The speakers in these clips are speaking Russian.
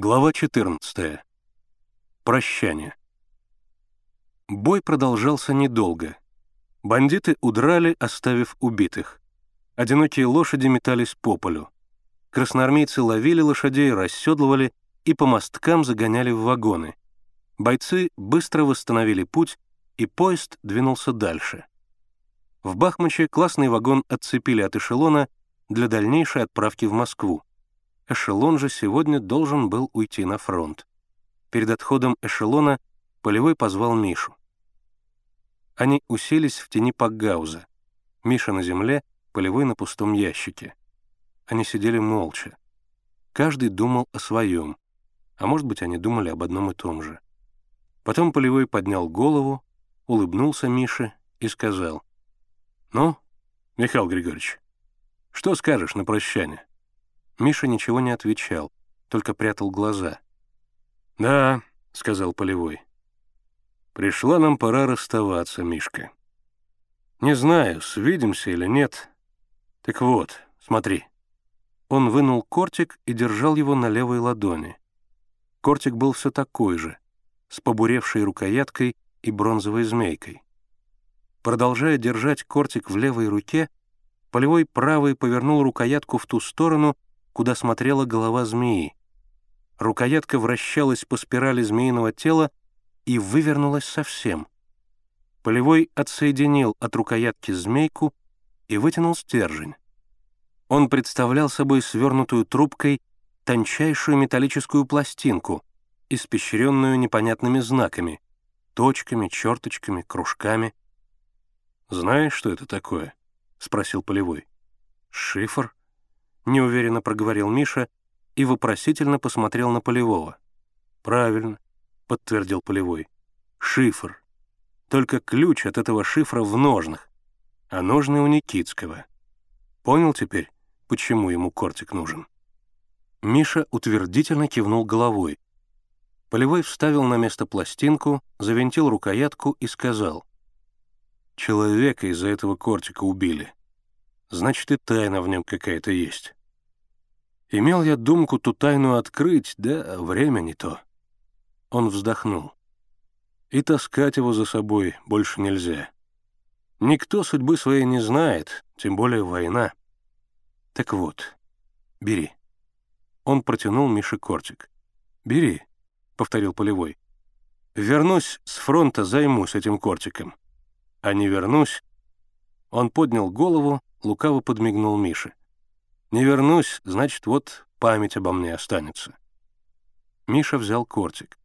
Глава 14. Прощание. Бой продолжался недолго. Бандиты удрали, оставив убитых. Одинокие лошади метались по полю. Красноармейцы ловили лошадей, расседлывали и по мосткам загоняли в вагоны. Бойцы быстро восстановили путь, и поезд двинулся дальше. В Бахмаче классный вагон отцепили от эшелона для дальнейшей отправки в Москву. Эшелон же сегодня должен был уйти на фронт. Перед отходом эшелона Полевой позвал Мишу. Они уселись в тени Пакгауза. Миша на земле, Полевой на пустом ящике. Они сидели молча. Каждый думал о своем, а может быть, они думали об одном и том же. Потом Полевой поднял голову, улыбнулся Мише и сказал, «Ну, Михаил Григорьевич, что скажешь на прощание?» Миша ничего не отвечал, только прятал глаза. «Да», — сказал Полевой. «Пришла нам пора расставаться, Мишка. Не знаю, свидимся или нет. Так вот, смотри». Он вынул кортик и держал его на левой ладони. Кортик был все такой же, с побуревшей рукояткой и бронзовой змейкой. Продолжая держать кортик в левой руке, Полевой правый повернул рукоятку в ту сторону, куда смотрела голова змеи. Рукоятка вращалась по спирали змеиного тела и вывернулась совсем. Полевой отсоединил от рукоятки змейку и вытянул стержень. Он представлял собой свернутую трубкой тончайшую металлическую пластинку, испещренную непонятными знаками, точками, черточками, кружками. «Знаешь, что это такое?» — спросил Полевой. «Шифр?» Неуверенно проговорил Миша и вопросительно посмотрел на Полевого. «Правильно», — подтвердил Полевой. «Шифр. Только ключ от этого шифра в ножнах, а ножны у Никитского. Понял теперь, почему ему кортик нужен?» Миша утвердительно кивнул головой. Полевой вставил на место пластинку, завинтил рукоятку и сказал. «Человека из-за этого кортика убили. Значит, и тайна в нем какая-то есть. Имел я думку ту тайну открыть, да время не то. Он вздохнул. И таскать его за собой больше нельзя. Никто судьбы своей не знает, тем более война. Так вот, бери. Он протянул Мише кортик. «Бери», — повторил Полевой. «Вернусь с фронта, займусь этим кортиком. А не вернусь...» Он поднял голову, лукаво подмигнул Мише. Не вернусь, значит, вот память обо мне останется. Миша взял кортик.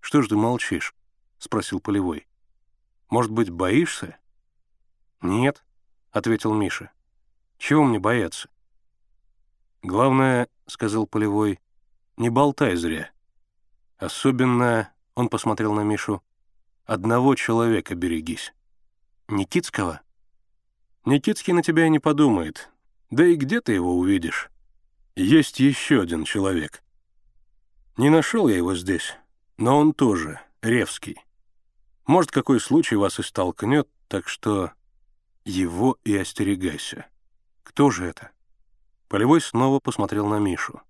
«Что ж ты молчишь?» — спросил Полевой. «Может быть, боишься?» «Нет», — ответил Миша. «Чего мне бояться?» «Главное, — сказал Полевой, — не болтай зря. Особенно, — он посмотрел на Мишу, — одного человека берегись». «Никитского?» «Никитский на тебя и не подумает, да и где ты его увидишь? Есть еще один человек. Не нашел я его здесь, но он тоже, Ревский. Может, какой случай вас и столкнет, так что его и остерегайся. Кто же это? Полевой снова посмотрел на Мишу.